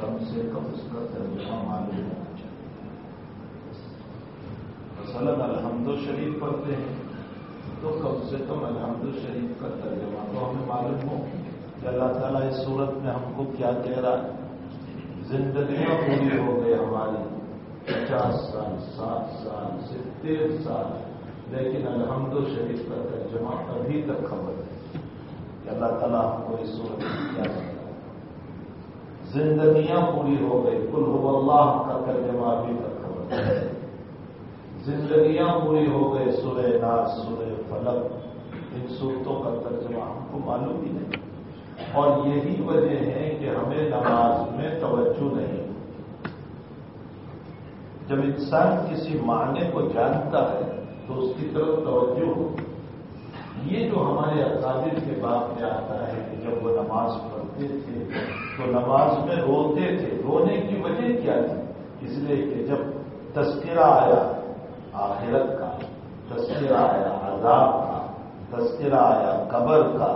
کم سے کم اس کا ترجمہ معلوم ہونا چاہیے۔ مثلاً الحمد شریف پڑھتے ہیں تو کم سے کم الحمد شریف کا ترجمہ تو ہمیں معلوم ہو کہ اللہ تعالیٰ اس صورت میں ہم کو کیا کہہ رہا ہے۔ زندگیاں پوری ہو گئی ہماری۔ پچاس سال سات سال ستر سال۔ لیکن الحمد شریف کا ترجمہ ابھی تک خبر ہے کہ اللہ تعالیٰ ہم کو اس صورت میں کیا زندگیاں پوری ہو گئی۔ کل ہو اللہ کا ترجمہ ابھی تک زندگیاں پوری ہو گئی سورہ ناز سورہ فلک ان صورتوں کا ترجمہ ہم کو معلوم ہی نہیں۔ اور یہی وجہ ہے کہ ہمیں نماز میں توجہ نہیں جب انسان کسی معنی کو جانتا ہے تو اس کی طرف توجہ ہو یہ جو ہمارے اکابر کے بعد میں آتا ہے کہ جب وہ نماز پڑھتے تھے تو نماز میں روتے تھے، رونے کی وجہ کیا تھی؟ اس لیے کہ جب تذکرہ آیا، آخرت کا، تذکرہ آیا، عذاب کا، تذکرہ آیا، قبر کا،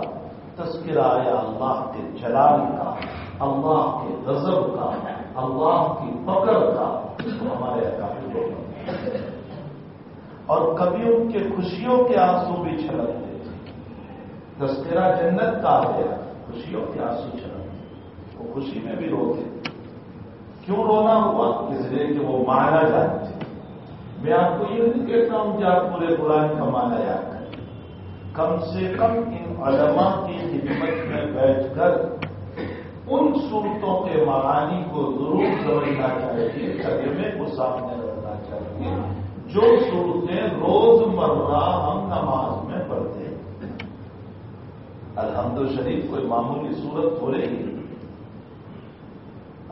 تذکرہ آیا اللہ کے جلال کا، اللہ کے غضب کا، اللہ کی پکڑ کا ہمارے اکابر لوگ اور کبھی ان کے خوشیوں کے آنسو بھی چھلکتے تھے تذکرہ جنت کا آ گیا خوشیوں کے آنسو چھلکتے وہ خوشی میں بھی روتے کیوں رونا ہوا؟ اس لیے کہ وہ مانا جانتے میں آپ کو یہ نہیں کہتا ہوں کہ آپ پورے قرآن کا مانا یاد کریں۔ کم سے کم ان علماء کی خدمت میں بیٹھ کر ان صورتوں کے معانی کو ضرور سمجھنا چاہیے ترجمے کو سامنے رکھنا چاہیے۔ جو صورتیں روز مرہ ہم نماز میں پڑھتے ہیں۔ الحمد شریف کوئی معمولی صورت ہو رہی ہے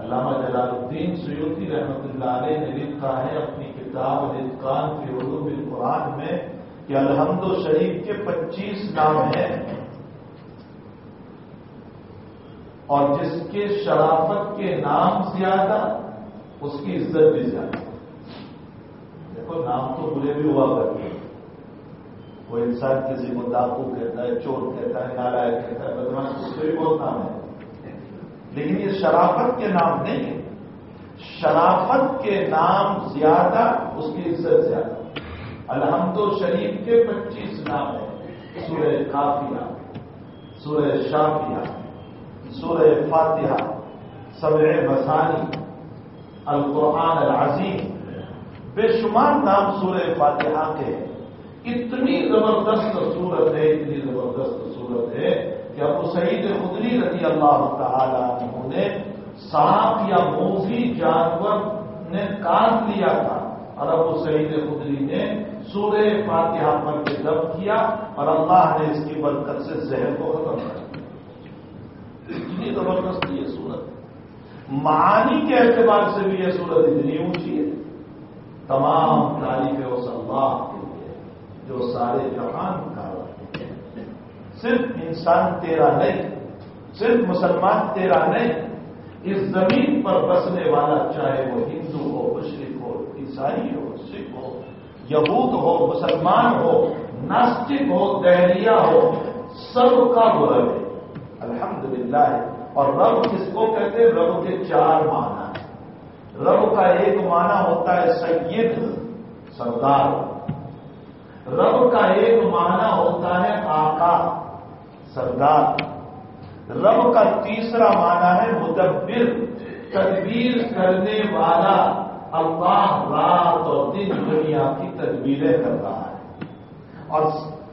علامہ جلال الدین سیوتی رحمت اللہ علیہ نے لکھا ہے اپنی کتاب الاتقان فی علوم القرآن میں کہ الحمد شریف کے پچیس نام ہیں اور جس کے شرافت کے نام زیادہ، اس کی عزت بھی زیادہ۔ دیکھو، نام تو برے بھی ہوا کرتے ہیں۔ وہ انسان کسی کو ڈاکو کہتا ہے، چور کہتا ہے نالائک کہتا ہے بدماش اس کے بھی بہت نام ہے لیکن یہ شرافت کے نام نہیں ہے۔ شرافت کے نام زیادہ، اس کی عزت زیادہ۔ الحمد شریف کے پچیس نام ہیں۔ سورہ کافیہ، سورہ شافیہ، سورہ فاتحہ سبع مسانی القرآن العظیم۔ بے شمار نام سورہ فاتحہ کے اتنی زبردست صورت ہے، اتنی زبردست صورت ہے۔ کہ ابو سعید خدری رضی اللہ تعالی عنہ نے سانپ یا موزی جانور نے کاٹ لیا تھا اور ابو سعید خدری نے سورہ فاتحہ پر کے دب کیا اور اللہ نے اس کی برکت سے زہر کو ختم کر دیا۔ اتنی زبردست یہ صورت معانی کے اعتبار سے بھی یہ صورت اتنی اونچی ہے۔ تمام تعریفیں اس اللہ کے لیے جو سارے جہان صرف انسان تیرا نہیں، صرف مسلمان تیرا نہیں، اس زمین پر بسنے والا چاہے وہ ہندو ہو، مشرق ہو، عیسائی ہو، سکھ ہو، یہود ہو، مسلمان ہو ناسٹک ہو، دہلیا ہو، سب کا وہ رب ہے۔ الحمدللہ۔ ہے اور رب کس کو کہتے ہیں؟ رب کے چار معنی۔ ہیں رب کا ایک معنی ہوتا ہے سید، سردار۔ رب کا ایک معنی ہوتا ہے آقا۔ سردار۔ رب کا تیسرا معنی ہے مدبر، تدبیر کرنے والا۔ اللہ رات اور دن دنیا کی تدبیریں کر رہا ہے۔ اور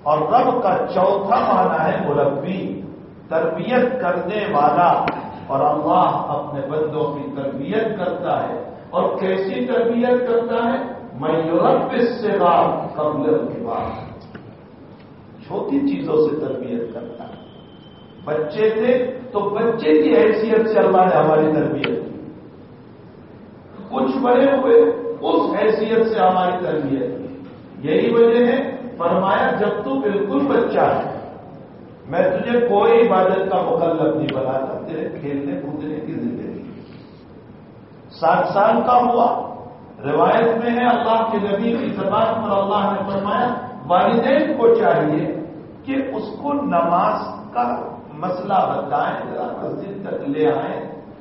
اور رب کا چوتھا معنی ہے مربی، تربیت کرنے والا۔ اور اللہ اپنے بندوں کی تربیت کرتا ہے۔ اور کیسی تربیت کرتا ہے؟ میں یورپ سے بات قبل کے بعد۔ چھوٹی چیزوں سے تربیت کرتا بچے تھے تو بچے کی حیثیت سے اللہ نے ہماری تربیت کی کچھ بڑے ہوئے، اس حیثیت سے ہماری تربیت کی یہی وجہ ہے، فرمایا، جب تو بالکل بچہ ہے، میں تجھے کوئی عبادت کا مکلب نہیں بناتا تیرے کھیلنے کودنے کی زندگی۔ سات سال کا ہوا، روایت میں ہے، اللہ کے نبی کی زبان پر اللہ نے فرمایا، والدین کو چاہیے کہ اس کو نماز کا مسئلہ بتائیں ذرا مسجد تک لے آئیں،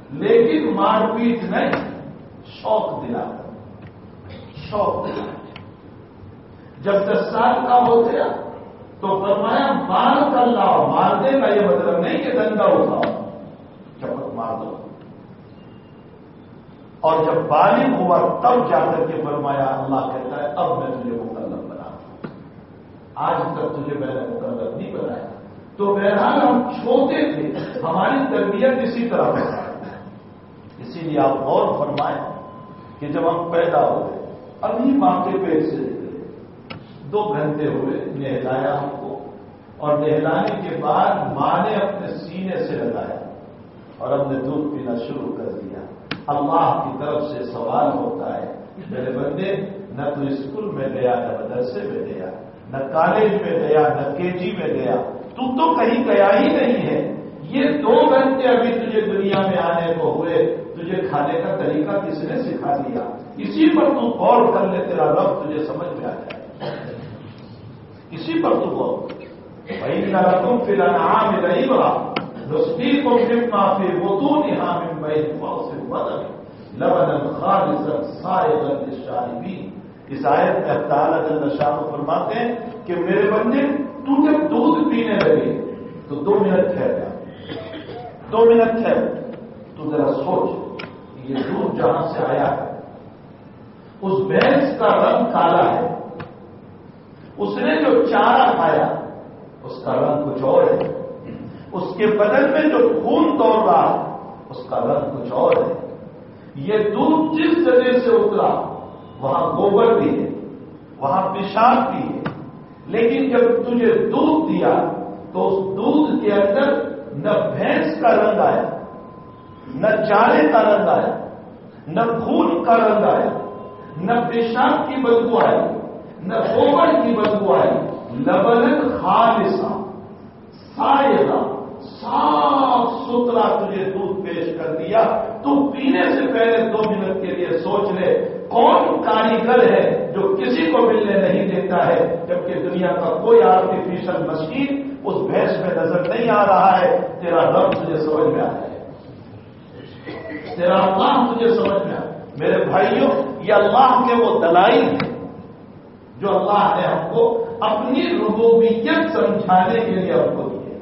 لیکن مار پیٹ نہیں، شوق دلا شوق دلا جب دس سال کا ہو گیا تو فرمایا، مار کر لاؤ مار دے کا یہ مطلب نہیں کہ دنگا اٹھاؤ، چپک مار دو۔ اور جب بالغ ہوا تب جا کر کے فرمایا، اللہ کہتا ہے، اب میں تجھے مکلب بنا آج تک تجھے میں نے مکلب نہیں بنایا۔ تو بہرحال ہم چھوٹے تھے۔ ہماری تربیت اسی طرح ہے اسی لیے آپ غور فرمائیں کہ جب ہم پیدا ہوئے، ابھی ماں کے پیٹ سے دو گھنٹے ہوئے نہلایا ہم کو، اور نہلانے کے بعد ماں نے اپنے سینے سے لگایا اور ہم نے دودھ پینا شروع کر دیا۔ اللہ کی طرف سے سوال ہوتا ہے، میرے بندے، نہ تو اسکول میں گیا، نہ مدرسے میں گیا، نہ کالج میں گیا، نہ کے جی میں گیا۔ تو تو کہیں گیا ہی نہیں ہے۔ یہ دو گھنٹے ابھی تجھے دنیا میں آنے کو ہوئے، تجھے کھانے کا طریقہ کس نے سکھا دیا؟ اسی پر تو غور کر لے، تیرا رب تجھے سمجھ میں آ جائے۔ اسی پر تو غور۔ بھائی نہ رقم پھر انعام رہی بڑا رستی کو پھر معافی وہ تو نہا میں بھائی سے بدل لبن خالص سارے درد شاہی اس آیت میں تعالیٰ جل شاہ فرماتے ہیں کہ میرے بندے تو جب دودھ پینے لگے، تو دو منٹ ٹھہر گیا دو منٹ ٹھہر۔ تو ذرا سوچ یہ دودھ جہاں سے آیا ہے، اس بھینس کا رنگ کالا ہے۔ اس نے جو چارہ کھایا، اس کا رنگ کچھ اور ہے۔ اس کے بدن میں جو خون دوڑ رہا ہے اس کا رنگ کچھ اور ہے۔ یہ دودھ جس جگہ سے اترا، وہاں گوبر بھی ہے، وہاں پیشاب بھی ہے۔ لیکن جب تجھے دودھ دیا تو اس دودھ کے اندر نہ بھینس کا رنگ آیا، نہ چارے کا رنگ آیا، نہ خون کا رنگ آیا، نہ پیشاب کی بدبو آئی، نہ گوبر کی بدبو آئی لبن خالصا سائے صاف ستھرا تجھے دودھ پیش کر دیا۔ تو پینے سے پہلے دو منٹ کے لیے سوچ لے کون کاریگر ہے جو کسی کو ملنے نہیں دیتا ہے، جبکہ دنیا کا کوئی آرٹیفیشل مشین اس بھینس میں نظر نہیں آ رہا ہے۔ تیرا رب تجھے سمجھ میں آ جائے تیرا اللہ تجھے سمجھ میں آ میرے بھائیوں، یہ اللہ کے وہ دلائل ہیں جو اللہ نے ہم کو اپنی ربوبیت سمجھانے کے لیے ہم کو دیے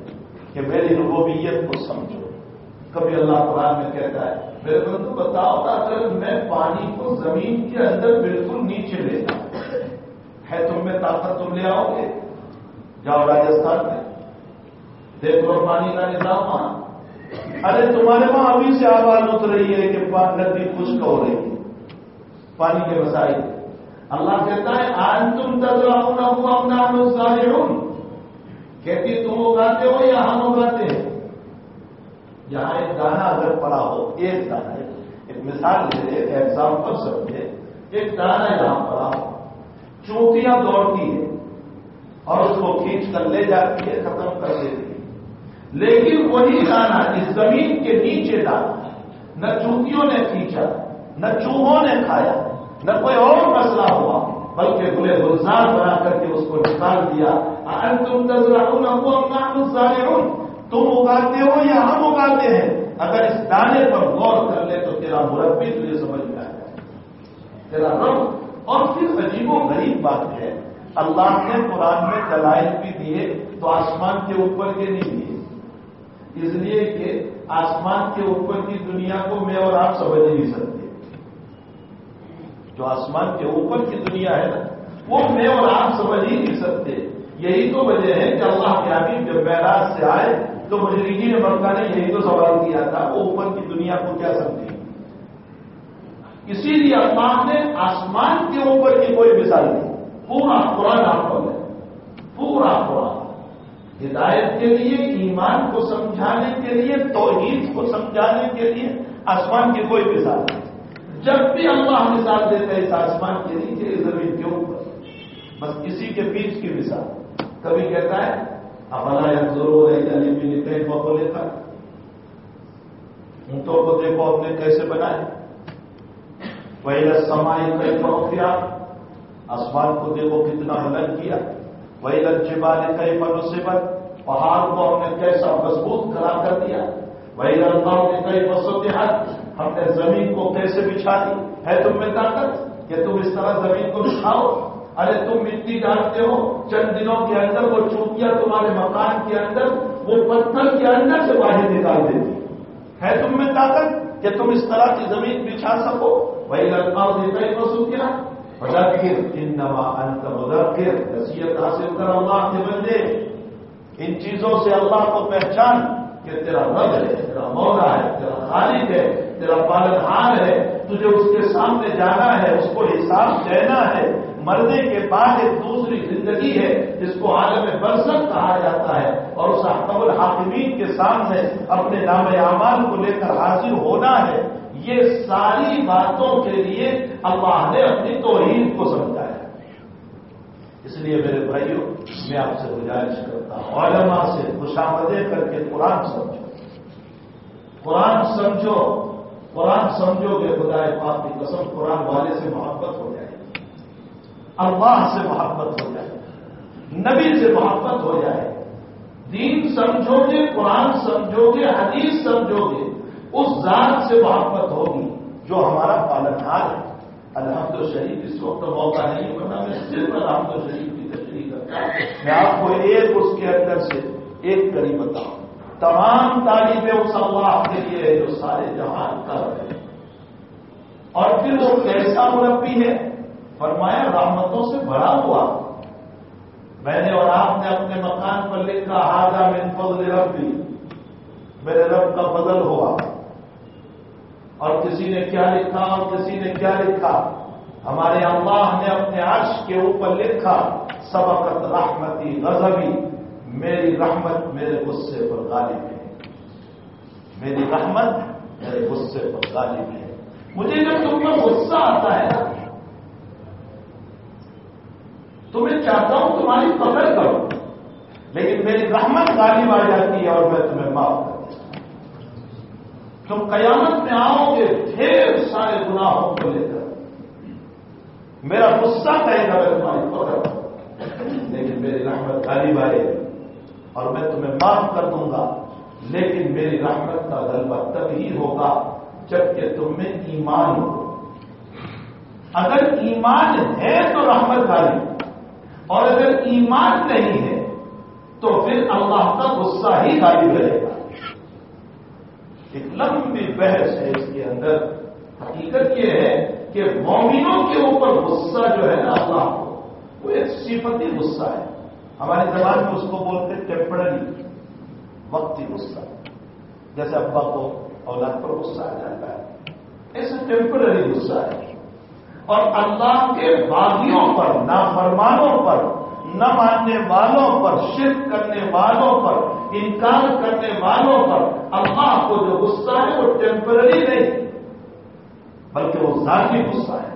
کہ میری ربوبیت کو سمجھو۔ کبھی اللہ قرآن میں کہتا ہے میرے کو تو بتاؤ اگر میں پانی کو زمین کے اندر بالکل نیچے لے ہے تم میں طاقت تم لے آؤ گے؟ جاؤ راجستھان میں۔ دیکھ لو پانی کا نظام وہاں۔ ارے تمہارے وہاں ابھی سے آواز اتر رہی ہے کہ ندی خشک ہو رہی ہے۔ پانی کے مسائل۔ اللہ کہتا ہے آج تم تذرا ہوا اپنا سارے کہتی تم اگاتے ہو یا ہم اگاتے ہیں؟ یہاں ایک گانا اگر پڑا ہو، ایک دانا ایک مثال لے ایک ایگزامپل سمجھے ایک دانا یہاں پڑا ہو۔ چونکیاں دوڑتی ہے اور اس کو کھینچ کر لے جاتی ہے، ختم کر دیتی ہے۔ لیکن وہی دانا اس زمین کے نیچے ڈالا۔ نہ چونکیوں نے کھینچا، نہ چوہوں نے کھایا، نہ کوئی اور مسئلہ ہوا، بلکہ بلے گلزار بنا کر کے اس کو نکال دیا۔ تم تم اگاتے ہو یا ہم اگاتے ہیں؟ اگر اس دانے پر غور کر لے تو تیرا مربی تجھے سمجھ میں آ جائے تیرا رب۔ اور پھر عجیب و غریب بات ہے، اللہ نے قرآن میں دلائل بھی دیے تو آسمان کے اوپر کے نہیں دیے۔ اس لیے کہ آسمان کے اوپر کی دنیا کو میں اور آپ سمجھ نہیں سکتے۔ جو آسمان کے اوپر کی دنیا ہے نا، وہ میں اور آپ سمجھ ہی نہیں سکتے۔ یہی تو وجہ ہے کہ اللہ کے آدمی جب بیراج سے آئے تو مجرگی نے مکہ نے یہی تو سوال کیا تھا، وہ اوپر کی دنیا کو کیا سمجھے؟ اسی لیے اللہ نے آسمان کے اوپر کی کوئی مثال نہیں۔ پورا قرآن آپ ہے پورا قرآن۔ ہدایت کے لیے، ایمان کو سمجھانے کے لیے، توحید کو سمجھانے کے لیے آسمان کی کوئی مثال نہیں۔ جب بھی اللہ مثال دیتا ہے، اس آسمان کے نیچے زمین کے اوپر۔ بس کسی کے بیچ کی مثال۔ کبھی کہتا ہے ابلا یا ضرور ہے جانے بھی نکلے کو لیتا اونٹوں کو دیکھو اپنے کیسے بنائے پہلے سمائی کئی پروفیا آسمان کو دیکھو کتنا بلند کیا وہی لچے والے کئی منصبت پہاڑ کو ہم نے کیسا مضبوط کرا کر دیا وہی اللہ نے کئی مسودیات ہم نے زمین کو کیسے بچھا دی ہے تم میں طاقت کہ تم اس طرح زمین کو بچھاؤ ارے تم مٹی ڈالتے ہو، چند دنوں کے اندر وہ چوکیاں تمہارے مکان کے اندر، وہ پتھر کے اندر سے باہر نکال دیتی۔ ہے تم میں طاقت کہ تم اس طرح کی زمین بچھا سکو؟ وہی لڑکا دیتا ہی مسو کیا مذکر ان نوا انت مذکر نصیحت حاصل کر اللہ کے بندے۔ ان چیزوں سے اللہ کو پہچان کہ تیرا رب ہے، تیرا مولا ہے، تیرا خالق ہے، تیرا پالن ہے، تجھے اس کے سامنے جانا ہے، اس کو حساب دینا ہے۔ مرنے کے بعد ایک دوسری زندگی ہے، جس کو عالم برسک کہا جاتا ہے۔ اور اس قبل حاکمین کے سامنے اپنے نام اعمال کو لے کر حاضر ہونا ہے۔ یہ ساری باتوں کے لیے اللہ نے اپنی توحید کو سمجھایا اس لیے میرے بھائیوں، میں آپ سے گزارش کرتا ہوں، علماء سے خوشامدے کر کے قرآن سمجھو۔ قرآن سمجھو قرآن سمجھو گے خدا پاک کی قسم قرآن والے سے محبت ہو جائے گی۔ اللہ سے محبت ہو جائے، نبی سے محبت ہو جائے۔ دین سمجھو گے قرآن سمجھو گے حدیث سمجھو گے اس ذات سے محبت ہوگی جو ہمارا پالنہار ہے۔ الحمد شریف، اس وقت موقع نہیں بنا میں صرف الحمد شریف کی تشریح کرتا ہوں۔ میں آپ کو ایک اس کے اندر سے ایک کری بتاؤں۔ تمام تعلیمیں اس اللہ کے لیے ہے جو سارے جہان کر رہے ہیں۔ اور پھر وہ کیسا مربی ہے؟ فرمایا، رحمتوں سے بڑا ہوا۔ میں نے اور آپ نے اپنے مکان پر لکھا آجا من فضل ربی۔ میرے رب کا بدل ہوا۔ اور کسی نے کیا لکھا اور کسی نے کیا لکھا؟ ہمارے اللہ نے اپنے عرش کے اوپر لکھا، سبقت رحمتی غزبی میری رحمت میرے غصے پر غالب ہے۔ میری رحمت میرے غصے پر غالب ہے۔ مجھے جب تم پر غصہ آتا ہے نا تو میں چاہتا ہوں تمہاری پکڑ کرو۔ لیکن میری رحمت غالب آ جاتی ہے اور میں تمہیں معاف کر تم قیامت میں آؤ گے، ڈھیر سارے گناہوں کو لے کر۔ میرا غصہ کہے گا میں تمہاری پکڑ لیکن میری رحمت غالب آئے اور میں تمہیں معاف کر دوں گا۔ لیکن میری رحمت کا غلبہ تب ہی ہوگا جبکہ تم میں ایمان ہو۔ اگر ایمان ہے تو رحمت غالب۔ اور اگر ایمان نہیں ہے، تو پھر اللہ کا غصہ ہی غالب رہے گا۔ ایک لمبی بحث ہے اس کے اندر۔ حقیقت یہ ہے کہ مومنوں کے اوپر غصہ جو ہے نا اللہ کو، وہ ایک صفتی غصہ ہے۔ ہماری زبان میں اس کو بولتے ٹیمپرری وقتی غصہ۔ جیسے ابا کو اولاد پر غصہ آ جاتا ہے۔ ایسے ٹیمپرری غصہ ہے۔ اور اللہ کے باغیوں پر نافرمانوں پر، نہ ماننے والوں پر، شرک کرنے والوں پر، انکار کرنے والوں پر اللہ کو جو غصہ ہے وہ ٹیمپرری نہیں، بلکہ وہ ذاتی غصہ ہے۔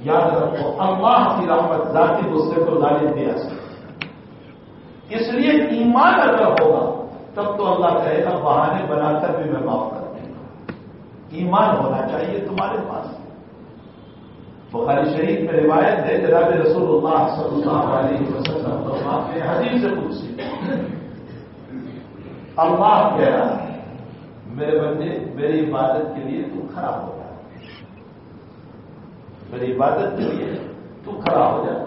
یاد رکھو، اللہ کی رحمت ذاتی غصے کو ظالم دیا سکتے اس لیے ایمان اگر ہوگا، تب تو اللہ کہے گا، بہانے بنا کر بھی میں معاف کروں ایمان ہونا چاہیے تمہارے پاس۔ بخاری شریف میں روایت ہے جناب رسول اللہ صلی اللہ علیہ وسلم کے حدیث سے پوچھ اللہ کہہ رہا ہے، میرے بندے، میری عبادت کے لیے تو کھڑا ہو جائے میری عبادت کے لیے تو کھڑا ہو جائے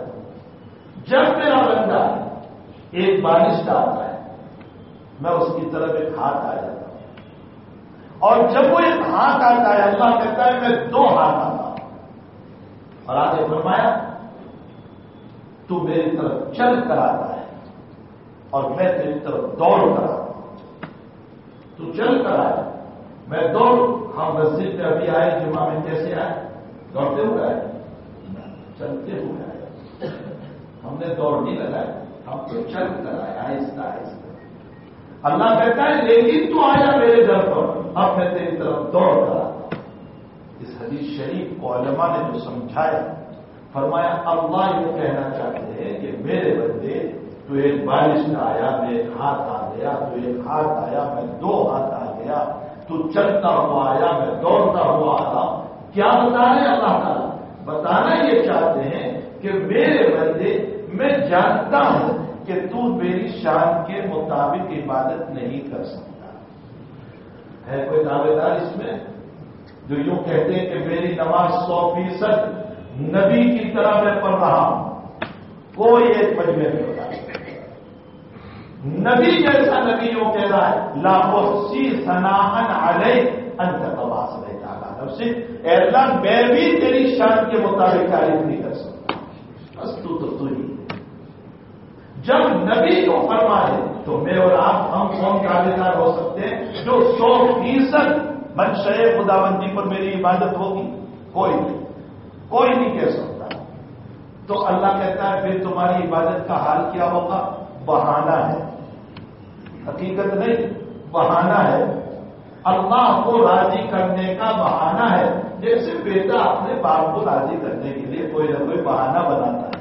جب میرا بندہ ایک بارش کا آتا ہے، میں اس کی طرف ایک ہاتھ آ جاتا ہوں اور جب وہ ایک ہاتھ آتا ہے، اللہ کہتا ہے، میں دو ہاتھ آتا ہوں۔ اور آگے فرمایا، تو میری طرف چل کر آتا ہے اور میں تیری طرف دوڑ کر آتا ہوں۔ تو چل کر آیا میں دوڑ ہم مسجد میں ابھی آئے، جمعہ میں کیسے آئے؟ دوڑتے ہوئے آئے۔ چلتے ہوئے آئے۔ ہم نے دوڑ نہیں لگایا ہم تو چل کر آئے، آہستہ آہستہ۔ اللہ کہتا ہے، لیکن تو آیا میرے گھر پر۔ اب میں تیری طرف دوڑ کر اس حدیث شریف کو علماء نے جو سمجھایا، فرمایا، اللہ یہ کہنا چاہتے ہیں کہ میرے بندے، تو ایک بارش کا آیا، میں ایک ہاتھ آ گیا، تو ایک ہاتھ آیا، میں دو ہاتھ آ گیا، تو چلتا ہوا آیا، میں دوڑتا ہوا آتا کیا بتا رہے اللہ تعالیٰ؟ بتانا یہ چاہتے ہیں کہ میرے بندے، میں جانتا ہوں کہ تو میری شان کے مطابق عبادت نہیں کر سکتا۔ ہے کوئی دعوے دار اس میں جو یوں کہتے ہیں کہ میری نماز سو فیصد نبی کی طرح میں پڑھ رہا ہوں؟ کوئی ایک مجمے نہیں ہوتا۔ نبی جیسا نبی یوں کہہ رہا ہے لاپو سی سناہن علیہ انت تباس رہتا سے اے اللہ، میں بھی تیری شان کے مطابق تعریف نہیں کر سکتا۔ بس تو تو تو ہی۔ جب نبی کو فرمائے تو میں اور آپ ہم کون دعوے دار ہو سکتے ہیں جو سو فیصد منشے خدا بندی پر میری عبادت ہوگی؟ کوئی نہیں. کوئی نہیں کہہ سکتا. تو اللہ کہتا ہے، پھر تمہاری عبادت کا حال کیا ہوگا؟ بہانہ ہے. حقیقت نہیں، بہانہ ہے. اللہ کو راضی کرنے کا بہانہ ہے. جیسے بیٹا اپنے باپ کو راضی کرنے کے لیے کوئی نہ کوئی بہانہ بناتا ہے۔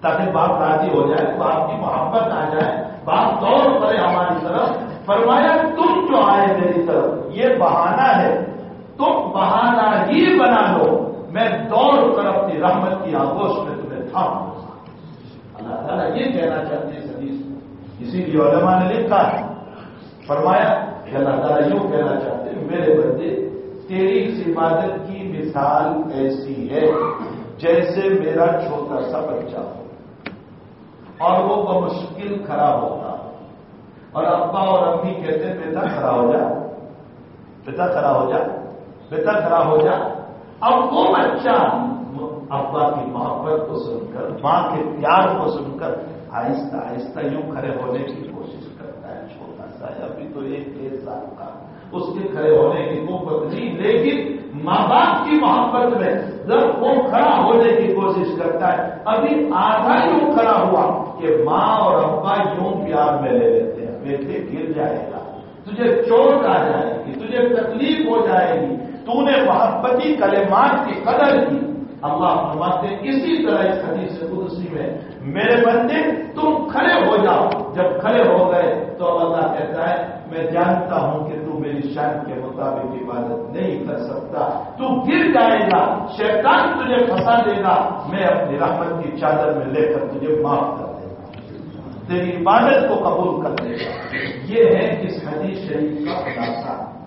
تاکہ باپ راضی ہو جائے باپ کی محبت آ جائے باپ دور کرے ہماری طرف فرمایا، تم جو آئے میری طرف، یہ بہانہ ہے۔ تم بہانہ ہی بنا لو، میں دوڑ کر اپنی رحمت کی آگوش میں تمہیں تھام اللہ تعالیٰ یہ کہنا چاہتے ہیں حدیث اسی لیے علماء نے لکھا ہے، فرمایا، کہ اللہ تعالیٰ یوں کہنا چاہتے ہیں، میرے بندے، تیری اس عبادت کی مثال ایسی ہے جیسے میرا چھوٹا سا بچہ ہو۔ اور وہ بمشکل کھڑا ہوتا۔ اور ابا اور امی کہتے ہیں، بیٹا کھڑا ہو جا۔ بیٹا کھڑا ہو جا۔ بیٹا کھڑا ہو جا۔ اب وہ بچہ ابا کی محبت کو سن کر، ماں کے پیار کو سن کر آہستہ آہستہ یوں کھڑے ہونے کی کوشش کرتا ہے، چھوٹا سا ہے ابھی تو ایک ڈیڑھ سال کا۔ اس کے کھڑے ہونے کی قوت نہیں، لیکن ماں باپ کی محبت میں جب وہ کھڑا ہونے کی کوشش کرتا ہے، ابھی آدھا یوں کھڑا ہوا۔ کہ ماں اور ابا یوں پیار میں لے لیتے ہیں۔ بیٹے گر جائے گا۔ تجھے چوٹ آ جائے گی، تجھے تکلیف ہو جائے گی۔ تو نے محبتی کلمات کی قدر کی۔ اللہ فرماتے اسی طرح اس حدیث قدسی میں، میرے بندے، تم کھڑے ہو جاؤ۔ جب کھڑے ہو گئے تو اللہ کہتا ہے، میں جانتا ہوں کہ تو میری شان کے مطابق عبادت نہیں کر سکتا۔ تو گر جائے گا، شیطان تجھے پھنسا دے گا۔ میں اپنی رحمت کی چادر میں لے کر تجھے معاف کر تیری عبادت کو قبول کر دے گا۔ یہ ہے اس حدیث شریف کا خلاصہ۔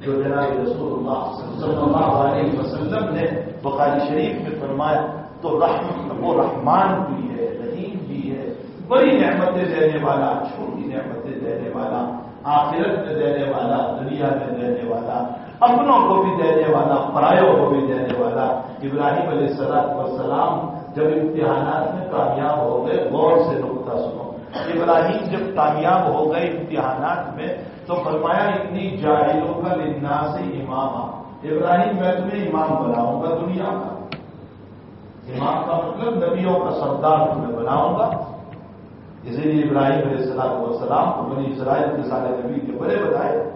جو جناب رسول اللہ صلی اللہ علیہ وسلم نے بخاری شریف میں فرمایا، تو رحم وہ رحمان بھی ہے، رحیم بھی ہے۔ بڑی نعمتیں دینے والا، چھوٹی نعمتیں دینے والا، آخرت میں دینے والا، دنیا میں دینے والا، اپنوں کو بھی دینے والا پرایوں کو بھی دینے والا۔ ابراہیم علیہ السلام وسلام جب امتحانات میں کامیاب ہو گئے غور سے نقطہ سنو ابراہیم جب کامیاب ہو گئے امتحانات میں، تو فرمایا اتنی جاہلوں کا لنا سے امام ابراہیم، میں تمہیں امام بناؤں گا دنیا کا۔ امام کا مطلب نبیوں کا سردار تمہیں بناؤں گا۔ اسی لیے ابراہیم علیہ السلام وسلام کو بنی اسرائیل کے سارے نبی کے بڑے بتائے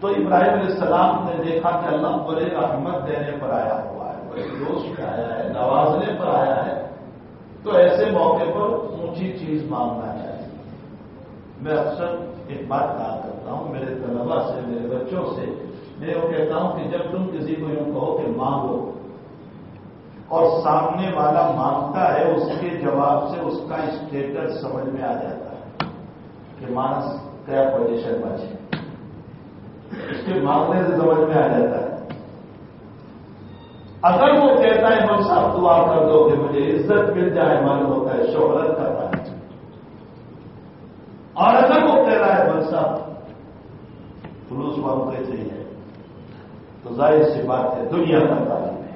تو ابراہیم علیہ السلام نے دیکھا کہ اللہ بڑے رحمت دینے پر آیا ہوا ہے، بڑے جوش میں آیا ہے، نوازنے پر آیا ہے۔ تو ایسے موقع پر اونچی چیز مانگنا چاہیے۔ میں اکثر ایک بات کہا کرتا ہوں، میرے طلبا سے، میرے بچوں سے، میں وہ کہتا ہوں کہ جب تم کسی کو یوں کہو کہ مانگو اور سامنے والا مانگتا ہے، اس کے جواب سے اس کا اسٹیٹس سمجھ میں آ جاتا ہے کہ مانس کیا پوزیشن بچے۔ اس کے مانگنے سے سمجھ میں آ جاتا ہے۔ اگر وہ کہتا ہے مل صاحب دعا کر دو کہ مجھے عزت مل جائے معلوم ہوتا ہے شہرت کا ہے اور اگر وہ کہہ رہا ہے مل صاحب فلوس والوں کیسے ہے۔ تو ظاہر سی بات ہے، دنیا کا تعلیم ہے۔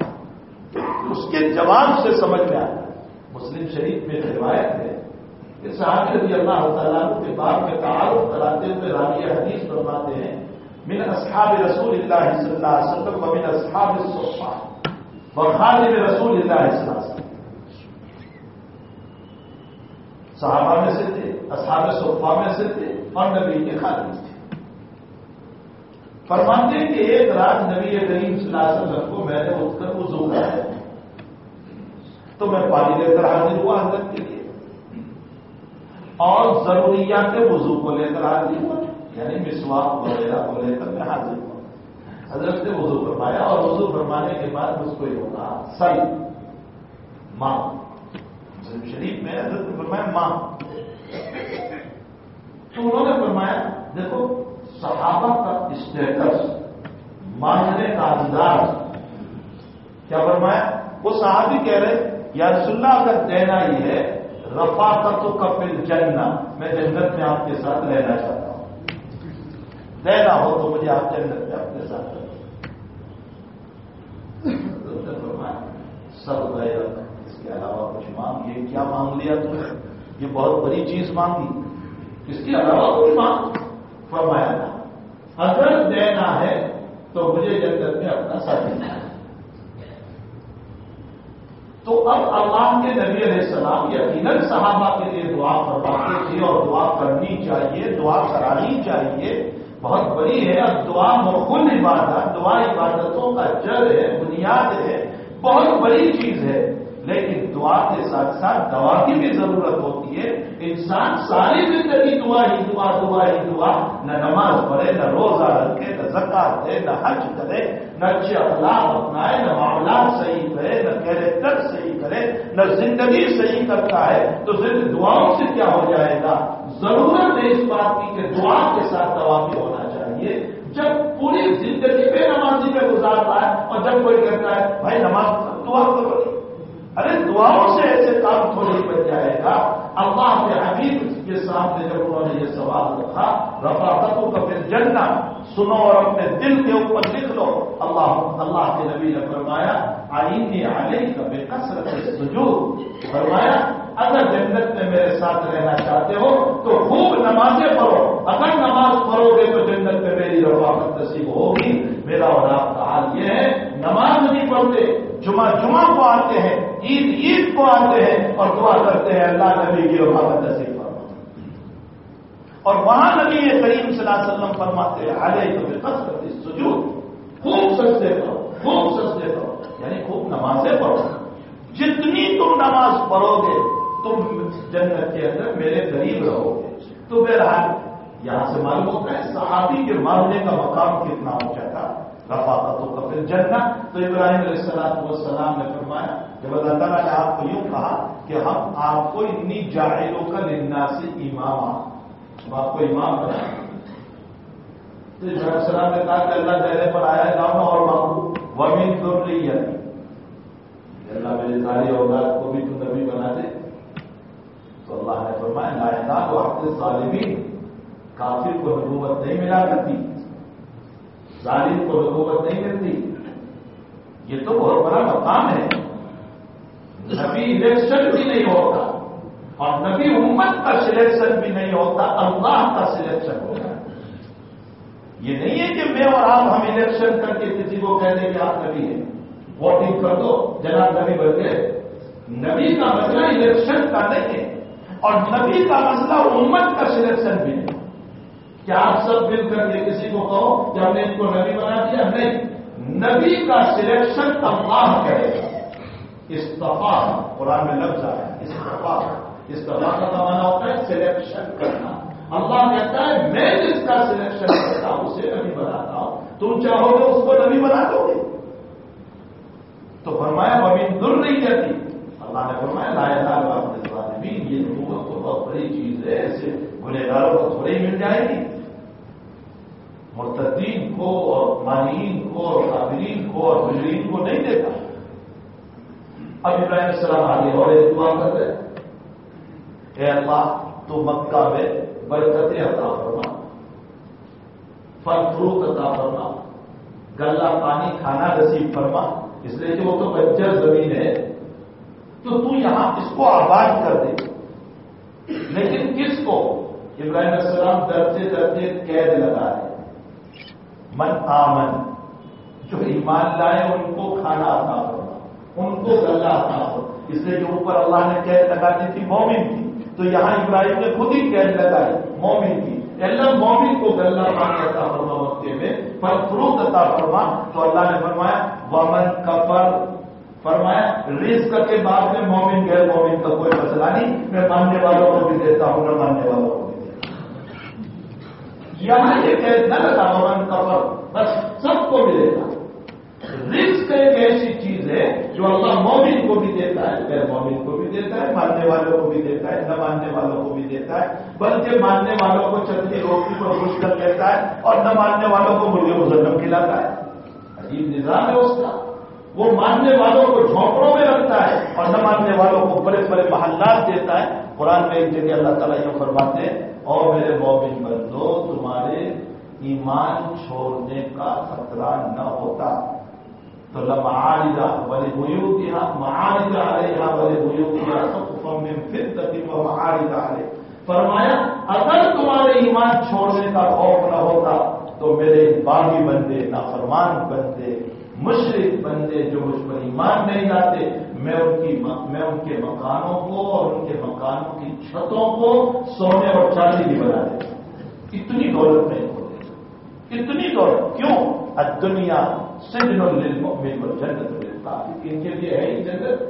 اس کے جواب سے سمجھ میں آتا ہے۔ مسلم شریف میں روایت ہے کہ صحابی رضی اللہ تعالیٰ کے بعد میں تعارف کراتے ہوئے راوی حدیث فرماتے ہیں، من اصحاب رسول اللہ صلی اللہ علیہ وسلم و من اصحاب الصفا وخادم رسول اللہ صلی علیہ وسلم صحابہ میں سے تھے، اصحاب صفا میں سے تھے، اور نبی کے خادم تھے۔ فرماتے ہیں کہ ایک رات نبی کریم صلی اللہ علیہ وسلم کو میں نے اٹھ کر وضو کرایا تو میں پانی لے کر حاضر ہوا حضرت کے لیے۔ اور ضروریات وضو کو لے کر حاضر ہوا یعنی مسواک وغیرہ کو لے کر میں حاضر ہوا۔ حضرت نے وضو فرمایا اور وضو فرمانے کے بعد اس کو یہ ہوتا سی ماں۔ مسلم شریف میں حضرت نے فرمایا، ماں۔ تو انہوں نے فرمایا، دیکھو، صحابہ کا اسٹیٹس مانگنے کا کیا فرمایا؟ وہ صحابی کہہ رہے، یا رسول اللہ، اگر دینا ہی ہے رفاقتوں کا پھر جننا میں جنت میں آپ کے ساتھ رہنا چاہتا ہوں۔ دینا ہو تو مجھے آپ جنت میں اپنے ساتھ سب گئے اس کے علاوہ کچھ مانگ یہ کیا مانگ لیا تم نے یہ بہت بڑی چیز مانگی۔ اس کے علاوہ کچھ مانگ۔ فرمایا تھا، اگر دینا ہے تو مجھے جنت میں اپنا ساتھی ہے۔ تو اب اللہ کے نبی علیہ السلام یقیناً صحابہ کے لیے دعا فرماتے تھے اور دعا کرنی چاہیے، دعا کرانی چاہیے۔ بہت بڑی ہے۔ اب دعا مخل عبادت، دعا عبادتوں کا جڑ ہے، بنیاد ہے۔ بہت بڑی چیز ہے۔ لیکن دعا کے ساتھ ساتھ دوا کی بھی ضرورت ہوتی ہے۔ انسان ساری زندگی دعا ہی دعا دعا ہی دعا۔ نہ نماز پڑھے، نہ روزہ رکھے، نہ زکات دے، نہ حج کرے، نہ اچھے اخلاق اپنائے، نہ معاملات صحیح کرے، نہ کیریکٹر صحیح کرے، نہ زندگی صحیح کرتا ہے۔ تو صرف دعاؤں سے کیا ہو جائے گا؟ ضرورت ہے اس بات کی کہ دعا کے ساتھ دوا بھی ہونا چاہیے۔ جب پوری زندگی بے نمازی میں گزارتا ہے اور جب کوئی کہتا ہے، بھائی نماز دعا کرو. ارے دعاؤں سے ایسے کام تھوڑی بن جائے گا۔ اللہ کے حبیب کے سامنے جب انہوں نے یہ سوال رکھا رفاقتوں کا پھر جننا سنو اور اپنے دل کے اوپر لکھ لو۔ اللہ اللہ کے نبی نے فرمایا، آئینی علیہ کا بے کثرت سجود فرمایا اگر جنت میں میرے ساتھ رہنا چاہتے ہو تو خوب نمازیں پڑھو۔ اگر نماز پڑھو گے تو جنت میں میری رفاقت نصیب ہوگی۔ میرا اور آپ کا حال یہ ہے، نماز نہیں پڑھتے، جمعہ جمعہ کو آتے ہیں، عید عید کو آتے ہیں اور دعا کرتے ہیں، اللہ نبی کی رفاقت نصیب اور وہاں نبی کریم صلی اللہ علیہ وسلم فرماتے ہیں آگے تو کثرت سجود خوب سجدے کرو، خوب سجدے کرو یعنی خوب نمازیں پڑھو۔ جتنی تم نماز پڑھو گے تم جنت کے اندر میرے قریب رہو۔ گے تو بہرحال یہاں سے معلوم ہوتا ہے صحابی کے ماننے کا مقام کتنا اونچا تھا۔ رفاقتوں کا پھر جنت تو ابراہیم علیہ السلام والسلام نے فرمایا جب اللہ تعالیٰ نے آپ کو یوں کہا کہ ہم آپ کو اتنی جاہلوں کا لنا سے امام ہم آپ کو امام بنا تو ابراہیم السلام نے کہا کہ اللہ چہرے پر آیا جاؤ اور مانگو ومین تم نہیں اللہ میری ساری اولاد کو بھی تم نبی بنا دے۔ تو اللہ نے فرمایا لائنا تو آپ ظالمین کافر کو نبوت نہیں ملا کرتی۔ ظالم کو نبوت نہیں ملتی۔ یہ تو بہت بڑا مقام ہے۔ نبی الیکشن بھی نہیں ہوتا۔ اور نبی امت کا سلیکشن بھی نہیں ہوتا، اللہ کا سلیکشن ہوتا۔ یہ نہیں ہے کہ میں اور آپ ہم الیکشن کر کے کسی کو کہہ دیں کہ آپ نبی ہیں۔ ووٹنگ کر دو، جناب نبی بن گئے۔ نبی کا مسئلہ الیکشن کا نہیں ہے۔ اور نبی کا مسئلہ امت کا سلیکشن بھی۔ نہیں کیا آپ سب مل کر کے کسی کو کہو کہ ہم نے ان کو نبی بنا دیا؟ نہیں۔ نبی کا سلیکشن اللہ کرے۔ گا استفا قرآن میں لفظ آیا استفا استفا کا مانا ہوتا ہے سلیکشن کرنا۔ اللہ کہتا ہے، میں جس کا سلیکشن کرتا ہوں، اسے نبی بناتا ہوں۔ تم چاہو گے اس کو نبی بنا دو گے۔ تو فرمایا ابھی دور نہیں جاتی اللہ نے فرمایا لایا لال بھی یہ نبوت تو بہت بڑی چیز ہے، ایسے گنہ گاروں کو تھوڑی مل جائے گی۔ مرتدین کو اور مانین کو اور قابلین کو اور مجرین کو نہیں دیتا اب ابراہیم السلام آگے اور ایک دعا کر رہے اے اللہ، تو مکہ میں برکت عطا فرما۔ پھل فروٹ عطا فرما۔ گلا پانی کھانا نصیب فرما۔ اس لیے کہ وہ تو بچر زمین ہے۔ تو تو یہاں اس کو آباد کر دے۔ لیکن کس کو؟ ابراہیم السلام درجے درجے قید لگا ہے من آمن۔ جو ایمان لائے ان کو کھانا آتا ہوگا ان کو گلا آتا ہو اس لیے جو اوپر اللہ نے قید لگا دی تھی، مومن کی تو یہاں ابراہیم نے خود ہی قید لگائی، مومن کی اللہ مومن کو گلا پانی عطا فرما وقت میں پر فروخت عطا فرما۔ تو اللہ نے فرمایا، ومن کفر فرمایا، رزق کے بعد میں مومن، غیر مومن کا کوئی مسئلہ نہیں، میں ماننے والوں کو بھی دیتا ہوں، نہ ماننے والوں کو بھی دیتا ہوں۔ یہاں یہ قید نہ لگا ومن کفر بس سب کو ملے گا رزق ایک ایسی چیز ہے جو اللہ مومن کو بھی دیتا ہے، غیر مومن کو بھی دیتا ہے، ماننے والوں کو بھی دیتا ہے، نہ ماننے والوں کو بھی دیتا ہے۔ بلکہ ماننے والوں کو چٹنی روٹی پر خوش کر دیتا ہے اور نہ ماننے والوں کو مرغے مسلم کھلاتا ہے۔ عجیب نظام ہے اس کا۔ وہ ماننے والوں کو جھونپڑوں میں رکھتا ہے اور نہ ماننے والوں کو بڑے بڑے محلات دیتا ہے۔ قرآن میں ایک جگہ اللہ تعالیٰ یہ فرماتے ہیں اور میرے مومن بندو، تمہارے ایمان چھوڑنے کا خطرہ نہ ہوتا۔ تو لمعارضہ بڑے بویو کیا معارضہ علیہ بڑے بویو کیا سب من فدت و معارضہ علیہ۔ فرمایا، اگر تمہارے ایمان چھوڑنے کا خوف نہ ہوتا، تو میرے باغی بندے، نافرمان بندے مشرق بندے جو مجھ پر ایمان نہیں لاتے، میں ان کی میں ان کے مکانوں کو اور ان کے مکانوں کی چھتوں کو سونے اور چاندی بھی بنا دیتا اتنی دولت نہیں ہوتی۔ اتنی دولت۔ کیوں؟ دنیا سجن للمؤمن والجنت للقاتل ان کے لیے ہے ہی جنت۔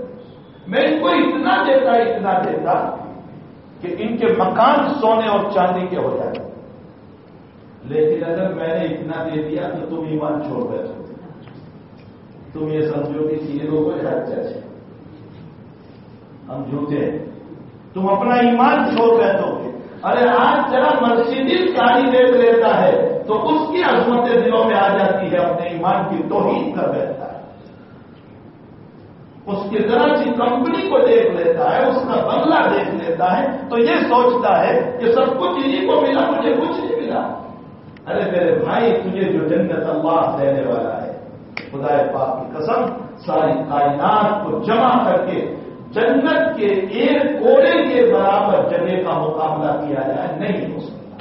میں ان کو اتنا دیتا اتنا دیتا کہ ان کے مکان سونے اور چاندی کے ہو جائے لیکن اگر میں نے اتنا دے دیا تو تم ایمان چھوڑ بیٹھو تم یہ سمجھو کہ چیزیں کو اچھا ہم جھوٹے ہیں۔ تم اپنا ایمان چھوڑ بیٹھو گے ارے آج ذرا مسجد گاڑی دیکھ لیتا ہے، تو اس کی عظمت دلوں میں آ جاتی ہے، اپنے ایمان کی توہین کر بیٹھتا ہے۔ اس کی ذرا سی کمپنی کو دیکھ لیتا ہے، اس کا بنگلہ دیکھ لیتا ہے، تو یہ سوچتا ہے کہ سب کچھ انہیں کو ملا، مجھے کچھ نہیں ملا۔ ارے میرے بھائی، تجھے جو جنت اللہ دینے والا ہے خدا پاک کی قسم، ساری کائنات کو جمع کر کے جنت کے ایک کوڑے کے برابر جگہ کا مقابلہ کیا جائے، نہیں ہو سکتا۔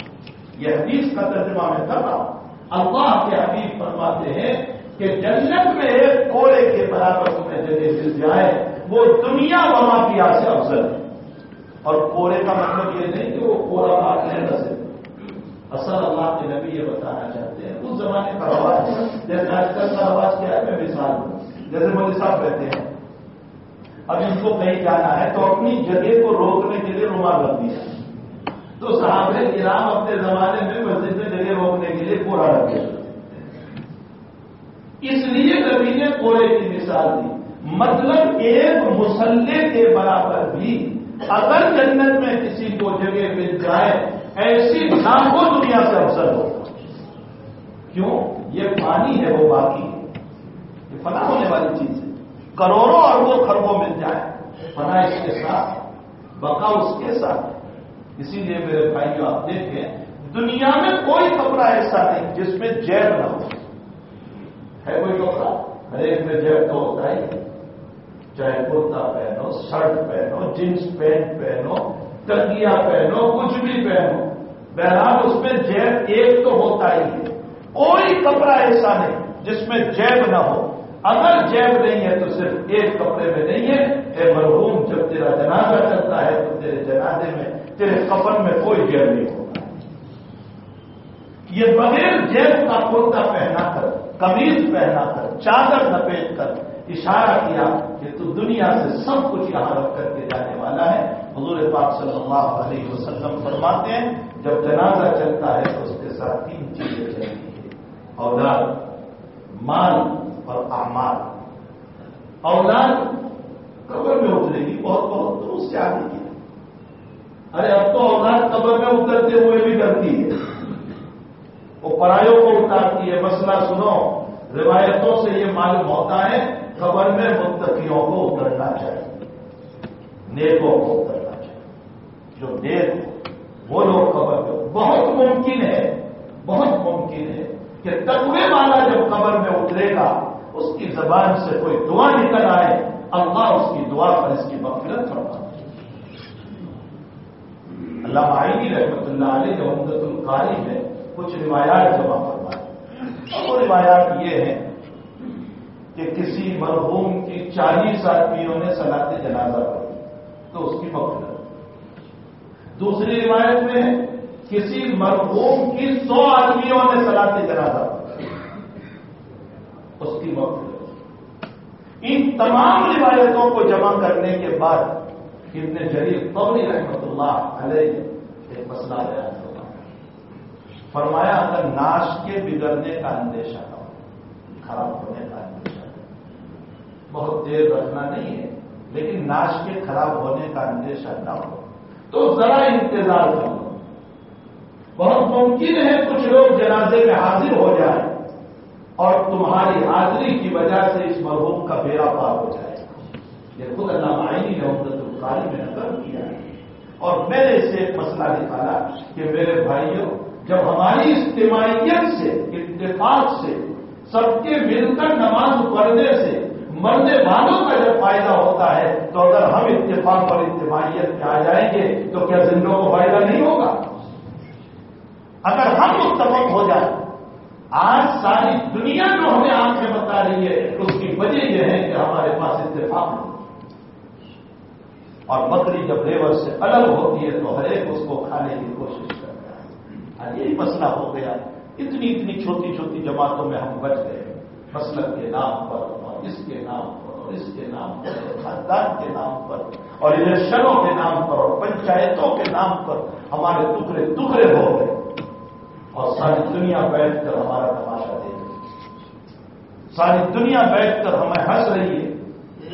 یہ حدیث کا ترجمہ میں کر رہا ہوں۔ اللہ کے حبیب فرماتے ہیں کہ جنت میں ایک کوڑے کے برابر تمہیں جگہ مل جائے، وہ دنیا وہاں کی سے افضل ہے۔ اور کوڑے کا مطلب یہ نہیں کہ وہ کوڑا بات ہے۔ نہ اصل اللہ کے نبی یہ بتانا چاہتے ہیں۔ اس زمانے کا رواج، جیسے آج کل کا رواج کیا ہے؟ میں مثال ہوں۔ جیسے مودی صاحب کہتے ہیں۔ اب اس کو کہیں جانا ہے تو اپنی جگہ کو روکنے کے لیے رومال رکھ دیا تو صاحب کرام اپنے زمانے میں مسجد میں جگہ روکنے کے لیے کوڑا رکھ دیا۔ اس لیے نبی نے کوڑے کی مثال دی۔ مطلب ایک مسلح کے برابر بھی اگر جنت میں کسی کو جگہ مل جائے، ایسی نام کو دنیا سے افسر ہو۔ یہ پانی ہے وہ باقی ہے۔ یہ فنا ہونے والی چیز ہے۔ کروڑوں اربوں خربوں مل جائے۔ فنا اس کے ساتھ، بقا اس کے ساتھ۔ اسی لیے میرے بھائی جو آپ دیکھیں، دنیا میں کوئی کپڑا ایسا نہیں جس میں جیب نہ ہو۔ ہے کوئی کپڑا؟ ہر ایک میں جیب تو ہوتا ہی۔ چاہے کرتا پہنو، شرٹ پہنو جینس پینٹ پہنو ٹنگیا پہنو، کچھ بھی پہنو۔ بہرحال اس میں جیب ایک تو ہوتا ہی ہے۔ کوئی کپڑا ایسا نہیں جس میں جیب نہ ہو۔ اگر جیب نہیں ہے تو صرف ایک کپڑے میں نہیں ہے۔ اے مرحوم، جب تیرا جنازہ چلتا ہے تو تیرے جنازے میں، تیرے کپڑ میں کوئی جیب نہیں ہوتا۔ یہ بغیر جیب کا کرتا پہنا کر، قمیض پہنا کر، چادر لپیٹ کر، اشارہ کیا کہ تو دنیا سے سب کچھ یہاں رکھ کر کے جانے والا ہے۔ حضور پاک صلی اللہ علیہ وسلم فرماتے ہیں، جب جنازہ چلتا ہے تو اس کے ساتھ تین چیزیں چلتی ہیں۔ اولاد، مال اور اعمال۔ اولاد قبر میں اترے گی، بہت بہت تو اس سے آگے کی۔ ارے، اب تو اولاد قبر میں اترتے ہوئے بھی ڈرتی ہے۔ وہ پرایوں کو اتارتی ہے۔ مسئلہ سنو، روایتوں سے یہ معلوم ہوتا ہے قبر میں متقیوں کو اترنا چاہیے۔ نیکوں کو اترنا چاہیے۔ جو نیک وہ لوگ قبر میں بہت ممکن ہے، بہت ممکن ہے کہ تقوی والا جب قبر میں اترے گا، اس کی زبان سے کوئی دعا نکل آئے، اللہ اس کی دعا پر اس کی مغفرت فرما اللہ آئینی رحمت اللہ علیہ جو عمدت القاری ہے کچھ روایات جمع فرمائے۔ وہ روایات یہ ہیں کہ کسی مرحوم کی چالیس آدمیوں نے سلاط جنازہ پڑھی تو اس کی مغفرت۔ دوسری روایت میں کسی مرحوم کی سو آدمیوں نے سلاط جنازہ اس کی مغفرت ان تمام روایتوں کو جمع کرنے کے بعد ابن جریف قوری رحمت اللہ علیہ ایک مسئلہ بیان ہوگا فرمایا، اگر ناش کے بگڑنے کا اندیشہ نہ ہو، خراب ہونے کا اندیشہ بہت دیر رکھنا نہیں ہے، لیکن ناش کے خراب ہونے کا اندیشہ نہ ہو، تو ذرا انتظار کر لو بہت ممکن ہے کچھ لوگ جنازے میں حاضر ہو جائیں اور تمہاری حاضری کی وجہ سے اس مرحوم کا بیڑا پار ہو جائے۔ یہ خود اللہ معینی نے عمدت القاری میں نقل کیا ہے۔ اور میں نے اسے ایک مسئلہ نکالا کہ میرے بھائیوں، جب ہماری اجتماعیت سے، اتفاق سے، سب کے مل کر نماز پڑھنے سے مرنے والوں کا جب فائدہ ہوتا ہے، تو اگر ہم اتفاق اور اجتماعیت میں آ جائیں گے تو کیا زندوں کو فائدہ نہیں ہوگا؟ اگر ہم متفق ہو جائیں، آج ساری دنیا جو ہمیں آنکھیں بتا رہی ہے، اس کی وجہ یہ ہے کہ ہمارے پاس اتفاق نہیں اور بکری جب لیور سے الگ ہوتی ہے تو ہر ایک اس کو کھانے کی کوشش کرتا ہے۔ آج یہی مسئلہ ہو گیا۔ اتنی اتنی چھوٹی چھوٹی جماعتوں میں ہم بچ گئے۔ مسلک کے نام پر اور اس کے نام پر اور اس کے نام پر اور خاندان کے نام پر اور الیکشنوں کے نام پر اور پنچایتوں کے نام پر ہمارے ٹکڑے ٹکڑے ہو گئے۔ اور ساری دنیا بیٹھ کر ہمارا تماشا دیکھ رہی ساری دنیا بیٹھ کر ہمیں ہنس رہی ہے۔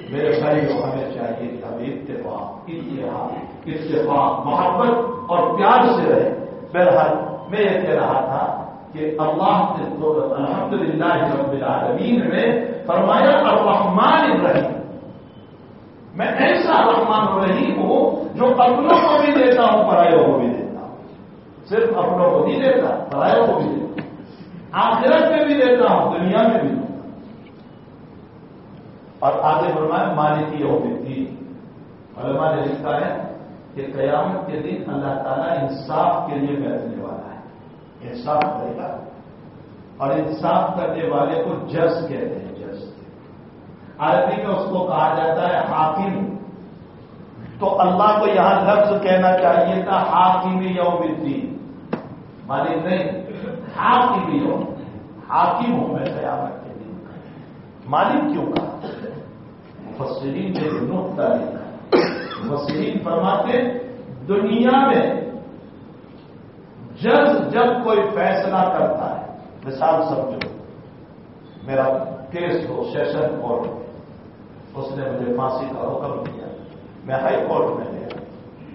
میرے بھائی کو ہمیں چاہیے کہ ہم اتفاق، اتحاد، اتفاق، محبت اور پیار سے رہے بہرحال، میں یہ کہہ رہا تھا کہ اللہ نے الحمد للہ رب العالمین میں فرمایا، الرحمن الرحیم۔ میں ایسا رحمان الرحیم ہوں جو اپنوں کو بھی دیتا ہوں پرایوں کو بھی دیتا صرف اپنوں کو نہیں دیتا پرایوں کو بھی دیتا آخرت میں بھی دیتا ہوں، دنیا میں بھی۔ دوں اور آگے فرمائے مالکی ہو بھی علماء نے لکھا ہے کہ قیامت کے دن اللہ تعالیٰ انصاف کے لیے بیٹھنے والا ہے۔ انصاف کرے گا۔ اور انصاف کرنے والے کو جس کہتے ہیں جس عربی میں اس کو کہا جاتا ہے حاکم۔ تو اللہ کو یہاں لفظ کہنا چاہیے تھا حاکمی یوم الدین۔ مالک نہیں حاکم بھی ہو حاکم ہوں میں قیامت کے دن مالک کیوں کہا؟ مفسرین نے نقطہ لکھا مفسرین فرماتے دنیا میں جج جب کوئی فیصلہ کرتا ہے، مثال سمجھو، میرا کیس ہو، سیشن کورٹ اس نے مجھے پھانسی کا حکم دیا۔ میں ہائی کورٹ میں گیا۔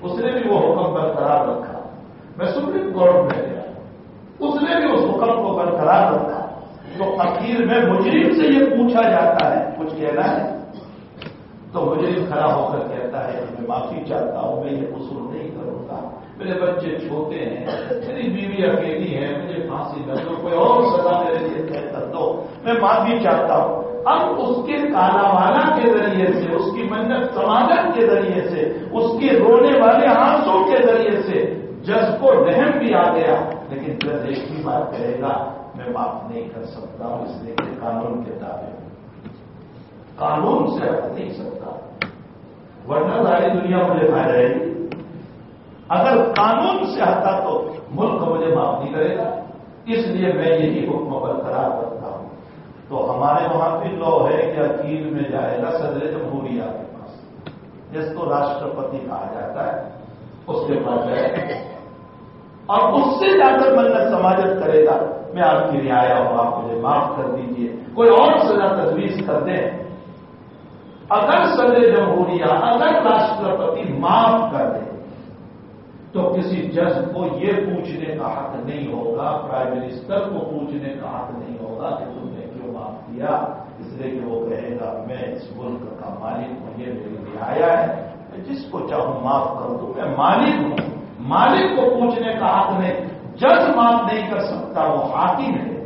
اس نے بھی وہ حکم برقرار رکھا۔ میں سپریم کورٹ میں گیا۔ اس نے بھی اس حکم کو برقرار رکھا۔ تو اخیر میں مجرم سے یہ پوچھا جاتا ہے، کچھ کہنا ہے؟ تو مجرم کھڑا ہو کر کہتا ہے کہ میں معافی چاہتا ہوں، میں یہ قصور نہیں کروں گا۔ میرے بچے چھوٹے ہیں، میری بیوی اکیلی ہے، مجھے پھانسی نہ دو، کوئی اور سزا میرے لیے طے کر دو۔ میں معافی چاہتا ہوں۔ اب اس کے کالا والا کے ذریعے سے، اس کی منت سماجن کے ذریعے سے، اس کے رونے والے آنسوں کے ذریعے سے جج کو رحم بھی آ گیا، لیکن جج ایک ہی بات کہے گا، میں معاف نہیں کر سکتا ہوں اس لیے کہ قانون کے دعوے قانون سے ہٹ نہیں سکتا۔ ورنہ ساری دنیا مجھے کھا رہے گی۔ اگر قانون سے ہٹا تو ملک مجھے معاف نہیں کرے گا۔ اس لیے میں یہی حکم برقرار کرتا ہوں۔ تو ہمارے وہاں بھی لو ہے کہ اکیل میں جائے گا صدر جمہوریہ کے پاس۔ جس کو راشٹرپتی کہا جاتا ہے، اس کے پاس جائے۔ گا اور اس سے جا کر منت سماجت کرے گا۔ میں آپ کی رعایا ہوں آپ مجھے معاف کر دیجیے۔ کوئی اور سزا تجویز کر دیں اگر صدر جمہوریہ، اگر راشٹرپتی معاف کر دے، تو کسی جج کو یہ پوچھنے کا حق نہیں ہوگا، پرائم منسٹر کو پوچھنے کا حق نہیں ہوگا کہ تم نے کیوں معاف کیا۔ اس لیے کہ وہ کہے گا، میں اس ملک کا مالک ہوں، یہ میری رعایا ہے۔ میں جس کو چاہوں معاف کر دوں، میں مالک ہوں۔ مالک کو پوچھنے کا حق نہیں، جج معاف نہیں کر سکتا، وہ حاکم ہے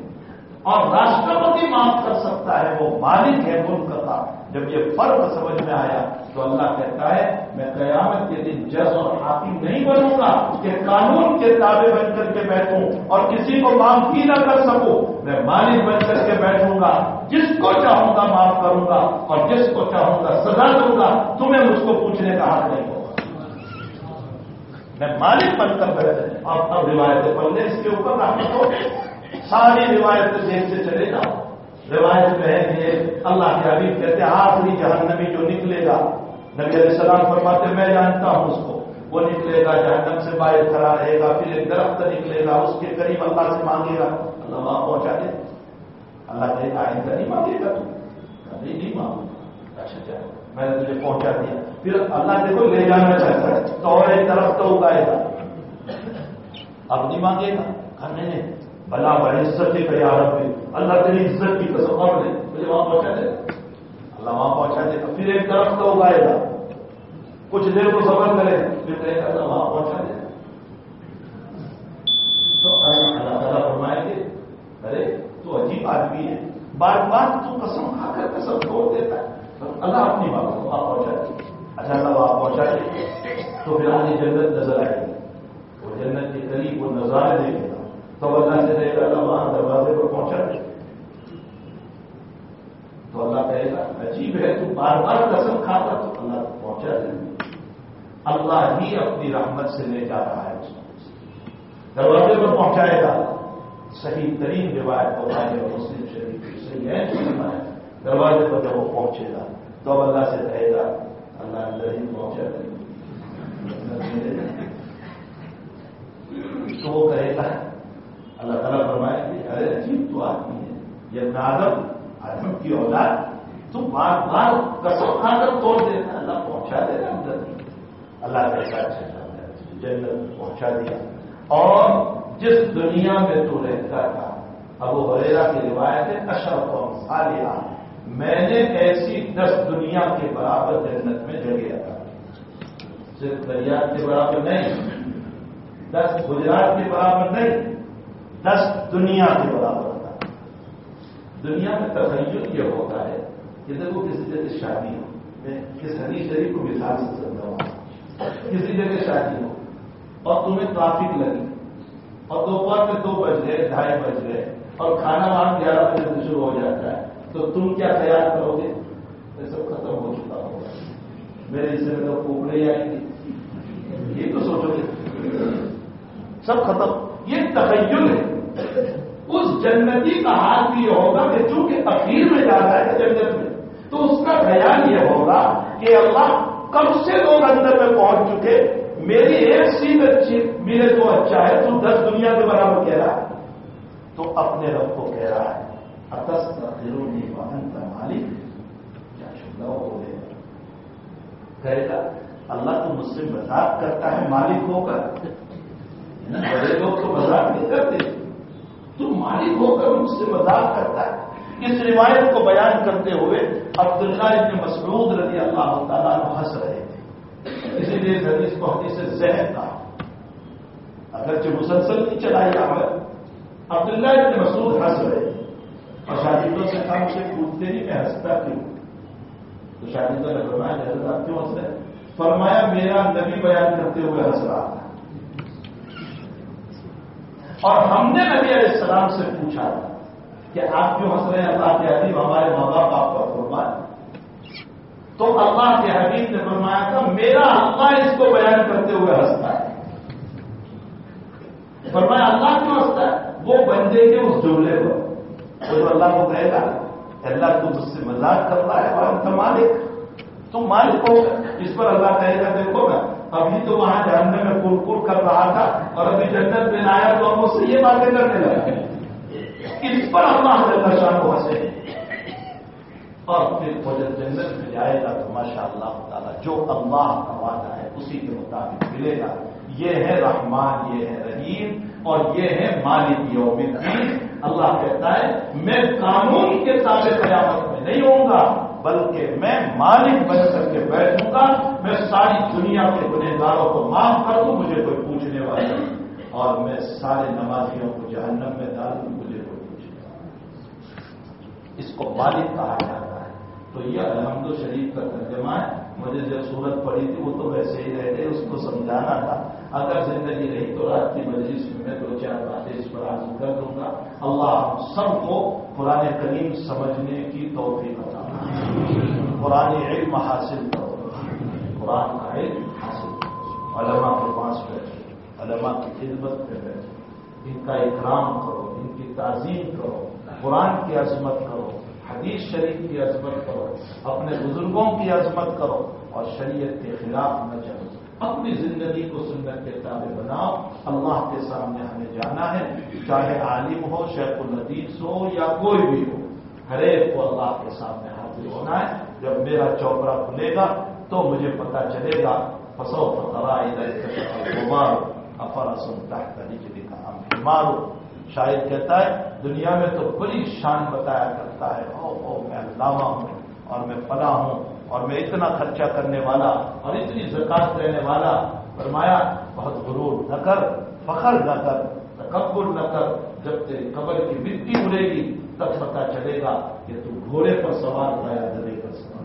اور راشٹرپتی معاف کر سکتا ہے، وہ مالک ہے، ملک کا۔ جب یہ فرق سمجھ میں آیا تو اللہ کہتا ہے، میں قیامت کے دن جج اور حاکم نہیں بنوں گا۔ کہ قانون کے تابع بن کر کے بیٹھوں اور کسی کو معاف کی نہ کر سکوں، میں مالک بن کر کے بیٹھوں گا۔ جس کو چاہوں گا معاف کروں گا اور جس کو چاہوں گا سزا دوں گا، تمہیں مجھ کو پوچھنے کا حق نہیں ہوگا میں مالک بن کر بیٹھے اب اب روایتیں پڑھنے اس کے اوپر رحمت ہو ساری روایتیں دیکھتے چلے جاؤ۔ روایت میں ہے کہ اللہ کے حبیب کہتے ہیں، آخری جہنمی جو نکلے گا، نبی علیہ السلام فرماتے میں جانتا ہوں اس کو۔ وہ نکلے گا، جہنم سے باہر کھڑا رہے گا، پھر ایک درخت نکلے گا، اس کے قریب اللہ سے مانگے گا۔ اللہ وہاں پہنچا دے۔ اللہ کہے آئندہ نہیں مانگے گا تو۔ نہیں مانگوں اچھا اچھا میں نے تجھے پہنچا دیا۔ پھر اللہ دیکھو لے جانا چاہتا ہے، تو اور ایک درخت اگائے گا۔ اب نہیں مانگے گا، کہا نہیں نہیں۔ بلا بڑے عزت کے رب بھی اللہ تیری عزت کی قسم، اور دے مجھے وہاں پہنچا دے۔ اللہ وہاں پہنچا دے گا پھر ایک طرف تو اگائے گا۔ کچھ دیر کو سفر کرے، پھر کہے گا اللہ وہاں پہنچا دے۔ تو اللہ تعالیٰ فرمائیں گے ارے، تو عجیب آدمی ہے۔ بار بار تو قسم کھا کر قسم چھوڑ دیتا ہے۔ اللہ اپنی بات کو وہاں پہنچا دے۔ اچھا اللہ وہاں پہنچا دے تو پھر آگے جنت نظر آئے گی وہ جنت کے قریب وہ نظارے دیکھے۔ گا تو اللہ سے رہے گا وہاں دروازے پر پہنچا دے تو اللہ کہے گا، عجیب ہے، تو بار بار قسم کھاتا تو اللہ پہنچا دے۔ اللہ ہی اپنی رحمت سے لے جا رہا ہے۔ اس دروازے پر پہنچائے گا۔ صحیح ترین روایت بتائے گا مسلم شریف صحیح ہے۔ دروازے پر جب وہ پہنچے گا، تو اب اللہ سے کہے گا اللہ اندر ہی پہنچا دے تو وہ کہے گا اللہ تعالیٰ فرمائے کہ ارے عجیب تو آدمی ہے۔ یہ نادم آدم کی اولاد تو بار بار قسم کھا کر توڑ دیتا اللہ پہنچا دے اندر اللہ کا اچھا جنت پہنچا دیا اور جس دنیا میں تو رہتا تھا۔ اب وہ وغیرہ کی روایت ہے، اشرف اور سالیہ میں نے ایسی دس دنیا کے برابر جنت میں جگہ تھا صرف دریا کے برابر نہیں، دس گجرات کے برابر نہیں، دس دنیا کے برابر تھا دنیا میں تخیل یہ ہوتا ہے کہ دیکھو کسی جگہ شادی ہو۔ میں کس حدیث شریف کو مثال سے سمجھا ہوں۔ کسی جگہ شادی ہو اور تمہیں ٹرافک لگی، اور دوپہر میں دو بج گئے، ڈھائی بج گئے، اور کھانا وہاں گیارہ بجے سے شروع ہو جاتا ہے۔ تو تم کیا خیال کرو گے؟ یہ سب ختم ہو چکا ہوگا میرے حصے میں تو کوکڑے آئیں گے یہ تو سوچو گے۔ سب ختم۔ یہ تخیل ہے۔ اس جنتی کا حال بھی یہ ہوگا کہ چونکہ اخیر میں جا رہا ہے جنت میں، تو اس کا خیال یہ ہوگا کہ اللہ کب سے لوگ اندر میں پہنچ چکے۔ میری ایک سیٹ اچھی میرے تو اچھا ہے، تو دس دنیا کے برابر کہہ رہا ہے۔ تو اپنے رب کو کہہ رہا ہے۔ اتس تخرونی وہن کا مالک کیا شکا ہو گئے کہے گا اللہ تو مجھ سے مذاق کرتا ہے، مالک ہو کر۔ بڑے لوگ تو مذاق نہیں کرتے۔ تو مالک ہو کر مجھ سے مذاق کرتا ہے۔ اس روایت کو بیان کرتے ہوئے عبداللہ ابن مسعود رضی اللہ تعالیٰ ہنس رہے تھے۔ اسی لیے حدیث کو حدیث سے ذہن تھا اگرچہ مسلسل نہیں چلائی عمل عبداللہ ابن مسعود ہنس رہے اور شاگردوں سے کہا مجھے پوچھتے نہیں، میں ہنستا کیوں؟ تو شاگردوں نے فرمایا، حضرت آپ کیوں ہنس رہے فرمایا، میرا نبی بیان کرتے ہوئے ہنس رہا تھا۔ اور ہم نے نبی علیہ السلام سے پوچھا تھا کہ آپ کیوں ہنس رہے ہیں؟ اللہ کے حبیب ہمارے ماں باپ آپ کا فرمایا تو اللہ کے حبیب نے فرمایا تھا، میرا اللہ اس کو بیان کرتے ہوئے ہنستا ہے۔ فرمایا، اللہ کیوں ہنستا ہے؟ وہ بندے کے اس جملے کو وہ جو اللہ کو کہے گا اللہ، تو مجھ سے مذاق کرتا ہے اور انت مالک تم مالک ہو اس پر اللہ کہے گا، دیکھو نا، ابھی تو وہاں جاننے میں کور کور کر رہا تھا اور ابھی جنت میں آیا تو ہم اس سے یہ باتیں کرنے لگے۔ اس پر اللہ جل شاہ کو ہنسے اور پھر وہ جب جنت میں جائے گا تو ماشاء اللہ تعالیٰ جو اللہ کا وعدہ ہے اسی کے مطابق ملے گا۔ یہ ہے رحمان، یہ ہے رحیم۔ اور یہ ہے مالک یوم الدین۔ اللہ کہتا ہے، میں قانون کے تابع قیامت میں نہیں ہوں گا، بلکہ میں مالک بن کر کے بیٹھوں گا۔ میں ساری دنیا کے گنہداروں کو معاف کر دوں، مجھے کوئی پوچھنے والا نہیں۔ اور میں سارے نمازیوں کو جہنم میں ڈال دوں، مجھے کوئی پوچھنے والا اس کو مالک کہا جاتا ہے۔ تو یہ الحمد شریف کا ترجمہ ہے۔ مجھے جب صورت پڑی تھی، وہ تو ویسے ہی رہ گئے اس کو سمجھانا تھا۔ اگر زندگی رہی تو رات کی مجلس میں میں دو چار باتیں اس پر حاصل کر دوں گا۔ اللہ سب کو قرآن کریم سمجھنے کی توفیق عطا قرآن علم حاصل کرو۔ قرآن کا علم حاصل کرو۔ علماء کے پاس بیٹھو۔ علماء کی خدمت پہ بیٹھو۔ ان کا اکرام کرو۔ ان کی تعظیم کرو۔ قرآن کی عظمت کرو۔ حدیث شریف کی عظمت کرو۔ اپنے بزرگوں کی عظمت کرو۔ اور شریعت کے خلاف نہ چلو اپنی زندگی کو سنت کے تابع بناؤ۔ اللہ کے سامنے ہمیں جانا ہے۔ چاہے عالم ہو، شیخ الحدیث ہو یا کوئی بھی ہو، ہر ایک کو اللہ کے سامنے حاضر ہونا ہے۔ جب میرا چوپڑا کھلے گا تو مجھے پتا چلے گا فسو تحت نجلی شاید کہتا ہے، دنیا میں تو بڑی شان بتایا کرتا ہے۔ او او میں علامہ ہوں اور میں فلاں ہوں۔ اور میں اتنا خرچہ کرنے والا اور اتنی زکات دینے والا فرمایا، بہت غرور نہ کر، فخر نہ کر، تکبر نہ کر، جب تیری قبر کی مٹی اڑے گی، تب پتا چلے گا کہ تو گھوڑے پر سوار تھا یا گدے پر سوار۔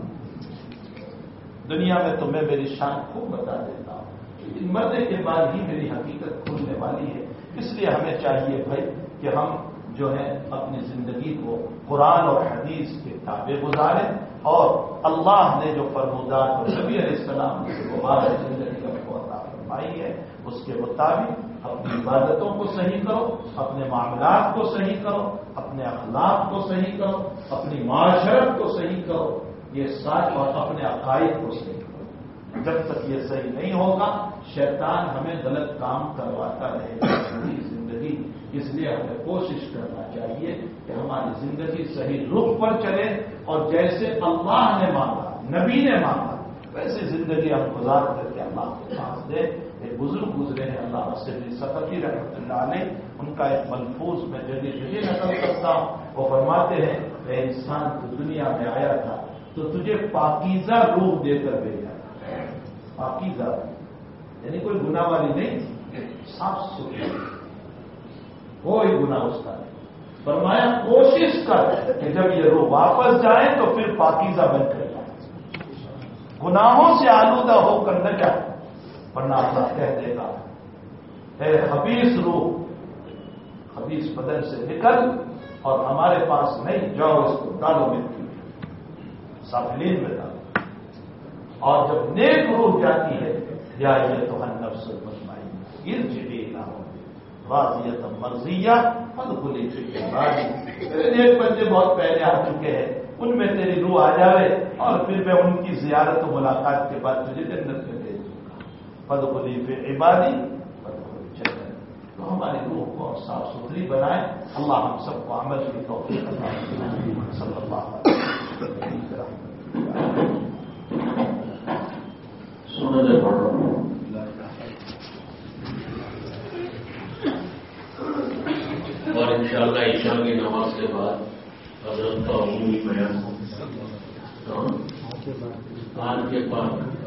دنیا میں تمہیں میری شان خوب بتا دیتا ہوں لیکن مرنے کے بعد ہی میری حقیقت کھلنے والی ہے۔ اس لیے ہمیں چاہیے بھائی کہ ہم جو ہے اپنی زندگی کو قرآن اور حدیث کے تابع گزاریں۔ اور اللہ نے جو فرمودات اور نبی علیہ السلام نے جو زندگی کا عطا فرمائی ہے، اس کے مطابق اپنی عبادتوں کو صحیح کرو، اپنے معاملات کو صحیح کرو، اپنے اخلاق کو صحیح کرو، اپنی معاشرت کو صحیح کرو، یہ ساتھ اور اپنے عقائد کو صحیح کرو۔ جب تک یہ صحیح نہیں ہوگا، شیطان ہمیں غلط کام کرواتا رہے گا زندگی اس لیے ہمیں کوشش کرنا چاہیے کہ ہماری زندگی صحیح رخ پر چلے اور جیسے اللہ نے مانگا، نبی نے مانگا ویسے زندگی ہم گزار کر کے اللہ کو پاس دے۔ ایک بزرگ گزرے ہیں، اللہ وسلم سفتی رحمۃ اللہ علیہ۔ ان کا ایک ملفوظ میں جگہ جگہ نقل کرتا ہوں۔ وہ فرماتے ہیں کہ انسان، تو دنیا میں آیا تھا، تو تجھے پاکیزہ روح دے کر بھیجا۔ پاکیزہ یعنی کوئی گناہ والی نہیں تھی صاف ستھری کوئی گنا اس کا نہیں۔ فرمایا، کوشش کر کہ جب یہ روح واپس جائے تو پھر پاکیزہ بن کر جائے۔ گناہوں سے آلودہ ہو کر نہ جائے۔ ورنہ اللہ کہہ دے گا، اے حبیس روح حبیس بدن سے نکل اور ہمارے پاس نہیں جاؤ، اس کو ڈالو ملتی سافلین میں ڈالو۔ اور جب نیک روح جاتی ہے، یا یہ تو ہن نفس مطمئن گر جبی واضح مرضیہ فل کھلی چکی میرے نیک بندے بہت پہلے آ چکے ہیں، ان میں تیری روح آ جاوے اور پھر میں ان کی زیارت و ملاقات کے بعد تجھے جنت میں بھیج دوں گا۔ پد کھلی پہ عبادی پد کھلی چکن تو ہماری روح کو صاف ستھری بنائے اللہ ہم سب کو عمل کی توفیق صلی اللہ علیہ سورج اور انشاءاللہ عشاء کی نماز کے بعد حضرت کا عمومی بیان ہو۔ ہاں؟ آج کے بعد۔